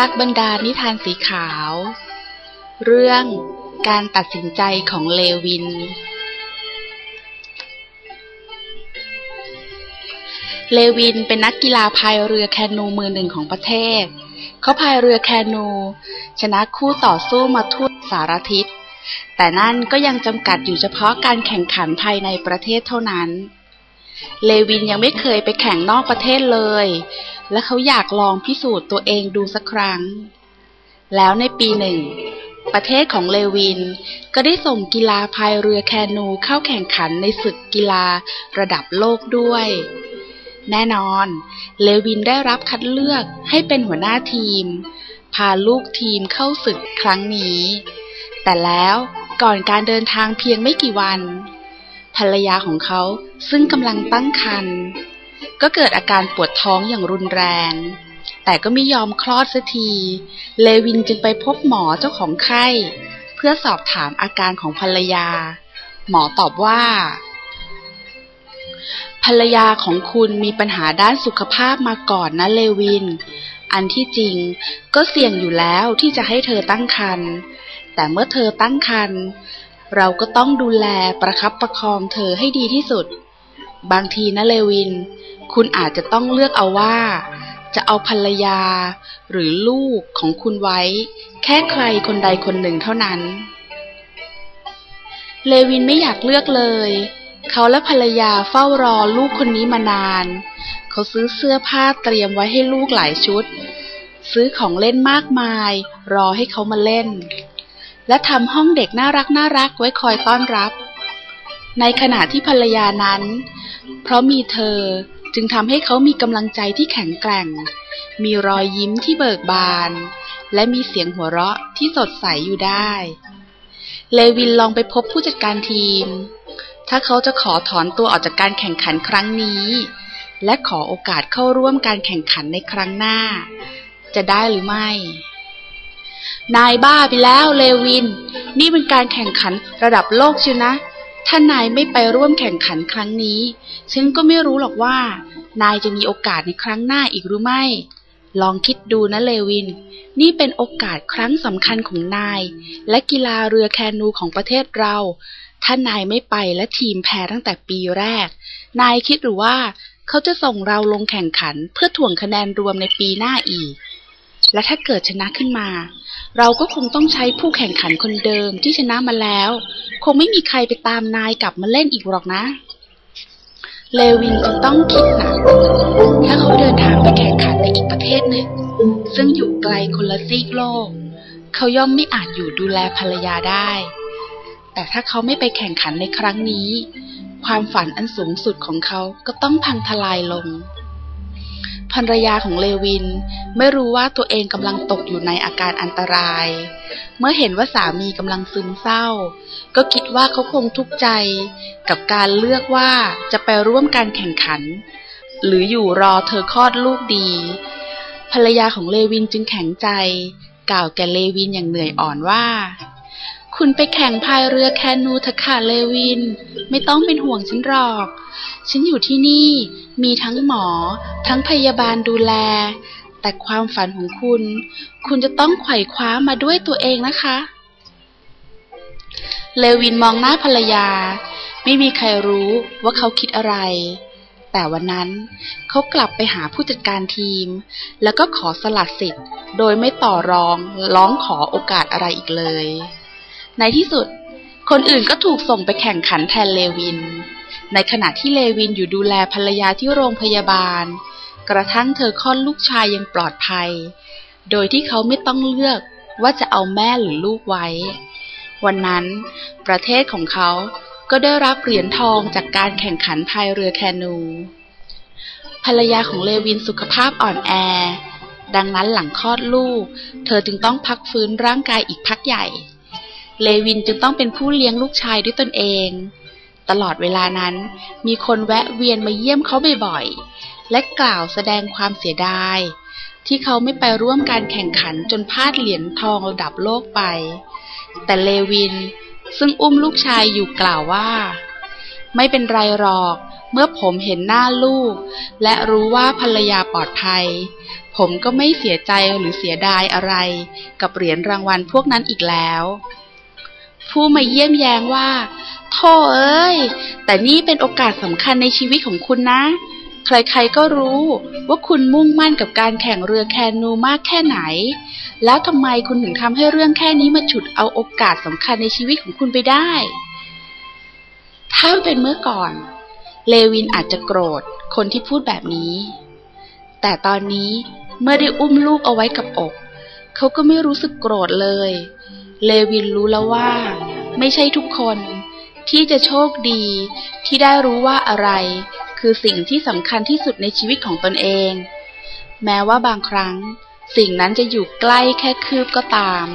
รักบรรดานิทานสีขาว เรื่องการตัดสินใจของเลวิน เลวินเป็นนักกีฬาพายเรือแคนูมือหนึ่งของประเทศ เขาพายเรือแคนู ชนะคู่ต่อสู้มาทั่วสารทิศ แต่นั่นก็ยังจำกัดอยู่เฉพาะการแข่งขันภายในประเทศเท่านั้นเลวินยังไม่เคยไปแข่งนอกประเทศเลย และเขาอยากลองพิสูจน์ตัวเองดูสักครั้ง แล้วในปีหนึ่ง ประเทศของเลวิน ก็ได้ส่งกีฬาพายเรือแคนูเข้าแข่งขันในศึกกีฬาระดับโลกด้วย แน่นอน เลวินได้รับคัดเลือกให้เป็นหัวหน้าทีม พาลูกทีมเข้าศึกครั้งนี้ แต่แล้วก่อนการเดินทางเพียงไม่กี่วัน ภรรยาของเขาซึ่งกำลังตั้งครรภ์ ก็เกิดอาการปวดท้องอย่างรุนแรง แต่ก็ไม่ยอมคลอดสักที เลวินจึงไปพบหมอเจ้าของไข้ เพื่อสอบถามอาการของภรรยา หมอตอบว่า ภรรยาของคุณมีปัญหาด้านสุขภาพมาก่อนนะเลวิน อันที่จริงก็เสี่ยงอยู่แล้วที่จะให้เธอตั้งครรภ์ แต่เมื่อเธอตั้งครรภ์เราก็ต้องดูแลประคับประคองเธอให้ดีที่สุด บางทีนะเลวิน คุณอาจจะต้องเลือกเอาว่า จะเอาภรรยา หรือลูกของคุณไว้ แค่ใครคนใดคนหนึ่งเท่านั้น เลวินไม่อยากเลือกเลย เขาและภรรยาเฝ้ารอลูกคนนี้มานาน เขาซื้อเสื้อผ้าเตรียมไว้ให้ลูกหลายชุด ซื้อของเล่นมากมาย รอให้เขามาเล่น และทำห้องเด็กน่ารักน่ารักไว้คอยต้อนรับในขณะที่ภรรยานั้น เพราะมีเธอ จึงทำให้เขามีกำลังใจที่แข็งแกร่ง มีรอยยิ้มที่เบิกบาน และมีเสียงหัวเราะที่สดใสอยู่ได้ เลวินลองไปพบผู้จัดการทีม ถ้าเขาจะขอถอนตัวออกจากการแข่งขันครั้งนี้ และขอโอกาสเข้าร่วมการแข่งขันในครั้งหน้า จะได้หรือไม่ นายบ้าไปแล้วเลวิน นี่เป็นการแข่งขันระดับโลกชียวนะ ถ้านายไม่ไปร่วมแข่งขันครั้งนี้ ฉันก็ไม่รู้หรอกว่า นายจะมีโอกาสในครั้งหน้าอีกหรือไม่ ลองคิดดูนะเลวิน นี่เป็นโอกาสครั้งสำคัญของนาย และกีฬาเรือแคนูของประเทศเรา ถ้านายไม่ไปและทีมแพ้ตั้งแต่ปีแรก นายคิดหรือว่า เขาจะส่งเราลงแข่งขันเพื่อถ่วงคะแนนรวมในปีหน้าอีก และถ้าเกิดชนะขึ้นมา เราก็คงต้องใช้ผู้แข่งขันคนเดิมที่ชนะมาแล้ว คงไม่มีใครไปตามนายกลับมาเล่นอีกหรอกนะ เลวินจึงต้องคิดหนักถ้าเขาเดินทางไปแข่งขันในอีกประเทศหนึ่งซึ่งอยู่ไกลคนละซีกโลก เขาย่อมไม่อาจอยู่ดูแลภรรยาได้ แต่ถ้าเขาไม่ไปแข่งขันในครั้งนี้ ความฝันอันสูงสุดของเขาก็ต้องพังทลายลง ภรรยาของเลวิน ไม่รู้ว่าตัวเองกำลังตกอยู่ในอาการอันตราย เมื่อเห็นว่าสามีกำลังซึมเศร้า ก็คิดว่าเขาคงทุกข์ใจ กับการเลือกว่าจะไปร่วมการแข่งขัน หรืออยู่รอเธอคลอดลูกดี ภรรยาของเลวินจึงแข็งใจ กล่าวแก่เลวินอย่างเหนื่อยอ่อนว่า คุณไปแข่งพายเรือแคนูเถอะค่ะเลวิน ไม่ต้องเป็นห่วงฉันหรอกฉันอยู่ที่นี่ มีทั้งหมอ ทั้งพยาบาลดูแล แต่ความฝันของคุณ คุณจะต้องไขว่คว้ามาด้วยตัวเองนะคะ เลวินมองหน้าภรรยา ไม่มีใครรู้ว่าเขาคิดอะไร แต่วันนั้นเขากลับไปหาผู้จัดการทีม แล้วก็ขอสลัดสิทธิ์ โดยไม่ต่อรองร้องขอโอกาสอะไรอีกเลย ในที่สุด คนอื่นก็ถูกส่งไปแข่งขันแทนเลวิน ในขณะที่เลวินอยู่ดูแลภรรยาที่โรงพยาบาล กระทั่งเธอคลอดลูกชายยังปลอดภัย โดยที่เขาไม่ต้องเลือกว่าจะเอาแม่หรือลูกไว้ วันนั้น ประเทศของเขาก็ได้รับเหรียญทองจากการแข่งขันพายเรือแคนู ภรรยาของเลวินสุขภาพอ่อนแอ ดังนั้นหลังคลอดลูก เธอจึงต้องพักฟื้นร่างกายอีกพักใหญ่ เลวินจึงต้องเป็นผู้เลี้ยงลูกชายด้วยตนเอง ตลอดเวลานั้น มีคนแวะเวียนมาเยี่ยมเขาบ่อยๆ และกล่าวแสดงความเสียดาย ที่เขาไม่ไปร่วมการแข่งขันจนพลาดเหรียญทองระดับโลกไป แต่เลวินซึ่งอุ้มลูกชายอยู่กล่าวว่า ไม่เป็นไรหรอกเมื่อผมเห็นหน้าลูก และรู้ว่าภรรยาปลอดภัย ผมก็ไม่เสียใจหรือเสียดายอะไร กับเหรียญรางวัลพวกนั้นอีกแล้ว ผู้มาเยี่ยมแยงว่าโธ่เอ้ย แต่นี่เป็นโอกาสสำคัญในชีวิตของคุณนะ ใครๆก็รู้ว่าคุณมุ่งมั่นกับการแข่งเรือแคนูมากแค่ไหน แล้วทำไมคุณถึงทำให้เรื่องแค่นี้มาฉุดเอาโอกาสสำคัญในชีวิตของคุณไปได้ ถ้าเป็นเมื่อก่อน เลวินอาจจะโกรธคนที่พูดแบบนี้ แต่ตอนนี้เมื่อได้อุ้มลูกเอาไว้กับอก เขาก็ไม่รู้สึกโกรธเลย เลวินรู้แล้วว่า ไม่ใช่ทุกคนที่จะโชคดีที่ได้รู้ว่าอะไร คือสิ่งที่สำคัญที่สุดในชีวิตของตนเอง แม้ว่าบางครั้ง สิ่งนั้นจะอยู่ใกล้แค่คืบก็ตาม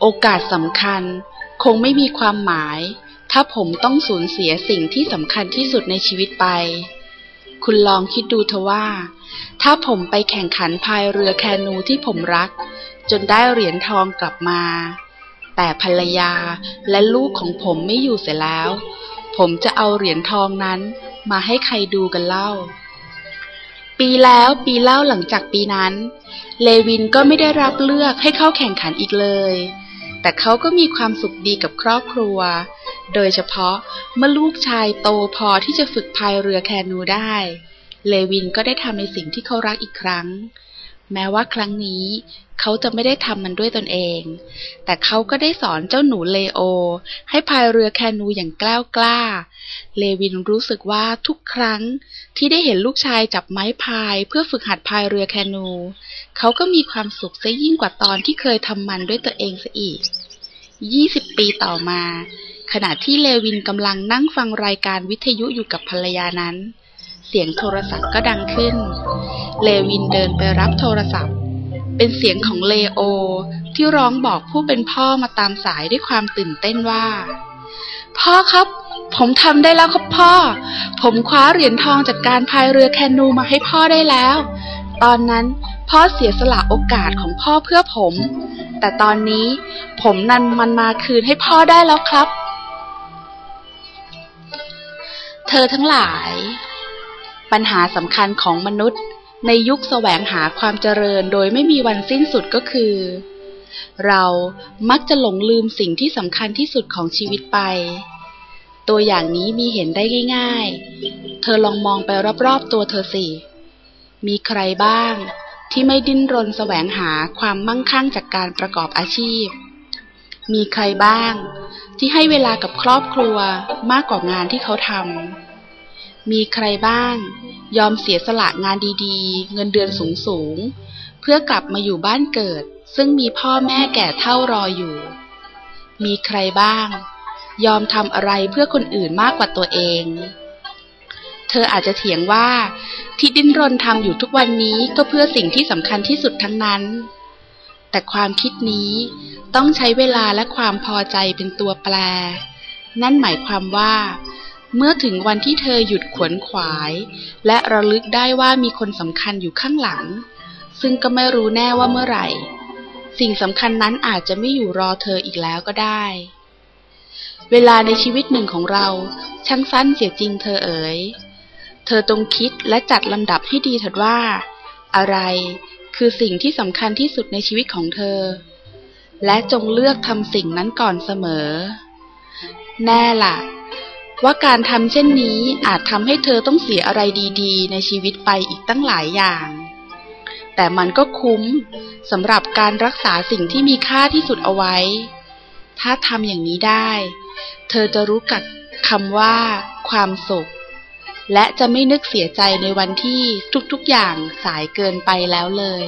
โอกาสสำคัญคงไม่มีความหมาย ถ้าผมต้องสูญเสียสิ่งที่สำคัญที่สุดในชีวิตไป คุณลองคิดดูเถอะว่า ถ้าผมไปแข่งขันพายเรือแคนูที่ผมรัก จนได้เหรียญทองกลับมา แต่ภรรยาและลูกของผมไม่อยู่เสียแล้ว ผมจะเอาเหรียญทองนั้นมาให้ใครดูกันเล่า ปีแล้วปีเล่าหลังจากปีนั้น เลวินก็ไม่ได้รับเลือกให้เข้าแข่งขันอีกเลย แต่เขาก็มีความสุขดีกับครอบครัว โดยเฉพาะเมื่อลูกชายโตพอที่จะฝึกพายเรือแคนูได้ เลวินก็ได้ทำในสิ่งที่เขารักอีกครั้ง แม้ว่าครั้งนี้ เขาจะไม่ได้ทำมันด้วยตนเอง แต่เขาก็ได้สอนเจ้าหนูเลโอ ให้พายเรือแคนูอย่างกล้าวกล้า เลวินรู้สึกว่าทุกครั้งที่ได้เห็นลูกชายจับไม้พายเพื่อฝึกหัดพายเรือแคนู เขาก็มีความสุขซะยิ่งกว่าตอนที่เคยทำมันด้วยตัวเองซะอีกยี่สิบปีต่อมา ขณะที่เลวินกำลังนั่งฟังรายการวิทยุอยู่กับภรรยานั้น เสียงโทรศัพท์ก็ดังขึ้น เลวินเดินไปรับโทรศัพท์ เป็นเสียงของเลโอ ที่ร้องบอกผู้เป็นพ่อมาตามสายด้วยความตื่นเต้นว่า พ่อครับ ผมทำได้แล้วครับพ่อ ผมคว้าเหรียญทองจากการพายเรือแคนูมาให้พ่อได้แล้ว ตอนนั้นพ่อเสียสละโอกาสของพ่อเพื่อผม แต่ตอนนี้ผมนันมันมาคืนให้พ่อได้แล้วครับ เธอทั้งหลาย ปัญหาสำคัญของมนุษย์ ในยุคแสวงหาความเจริญโดยไม่มีวันสิ้นสุดก็คือ เรามักจะหลงลืมสิ่งที่สำคัญที่สุดของชีวิตไป ตัวอย่างนี้มีเห็นได้ง่าย ๆ เธอลองมองไปรอบๆตัวเธอสิ มีใครบ้างที่ไม่ดิ้นรนแสวงหาความมั่งคั่งจากการประกอบอาชีพ มีใครบ้างที่ให้เวลากับครอบครัวมากกว่างานที่เขาทำ มีใครบ้าง ยอมเสียสละงานดีๆ เงินเดือนสูงๆ เพื่อกลับมาอยู่บ้านเกิด ซึ่งมีพ่อแม่แก่เท่ารออยู่ มีใครบ้าง ยอมทำอะไรเพื่อคนอื่นมากกว่าตัวเอง เธออาจจะเถียงว่า ที่ดิ้นรนทำอยู่ทุกวันนี้ก็เพื่อสิ่งที่สำคัญที่สุดทั้งนั้น แต่ความคิดนี้ต้องใช้เวลาและความพอใจเป็นตัวแปร นั่นหมายความว่า เมื่อถึงวันที่เธอหยุดขวนขวาย และระลึกได้ว่ามีคนสำคัญอยู่ข้างหลัง ซึ่งก็ไม่รู้แน่ว่าเมื่อไหร่ สิ่งสำคัญนั้นอาจจะไม่อยู่รอเธออีกแล้วก็ได้ เวลาในชีวิตหนึ่งของเรา ช่างสั้นเสียจริงเธอเอ๋ย เธอต้องคิดและจัดลำดับให้ดีเถิดว่า อะไรคือสิ่งที่สำคัญที่สุดในชีวิตของเธอ และจงเลือกทำสิ่งนั้นก่อนเสมอ แน่ล่ะ ว่าการทำเช่นนี้อาจทำให้เธอต้องเสียอะไรดีๆ ในชีวิตไปอีกตั้งหลายอย่าง แต่มันก็คุ้มสำหรับการรักษาสิ่งที่มีค่าที่สุดเอาไว้ ถ้าทำอย่างนี้ได้ เธอจะรู้กักคำว่า ความสุข และจะไม่นึกเสียใจในวันที่ทุกๆอย่างสายเกินไปแล้วเลย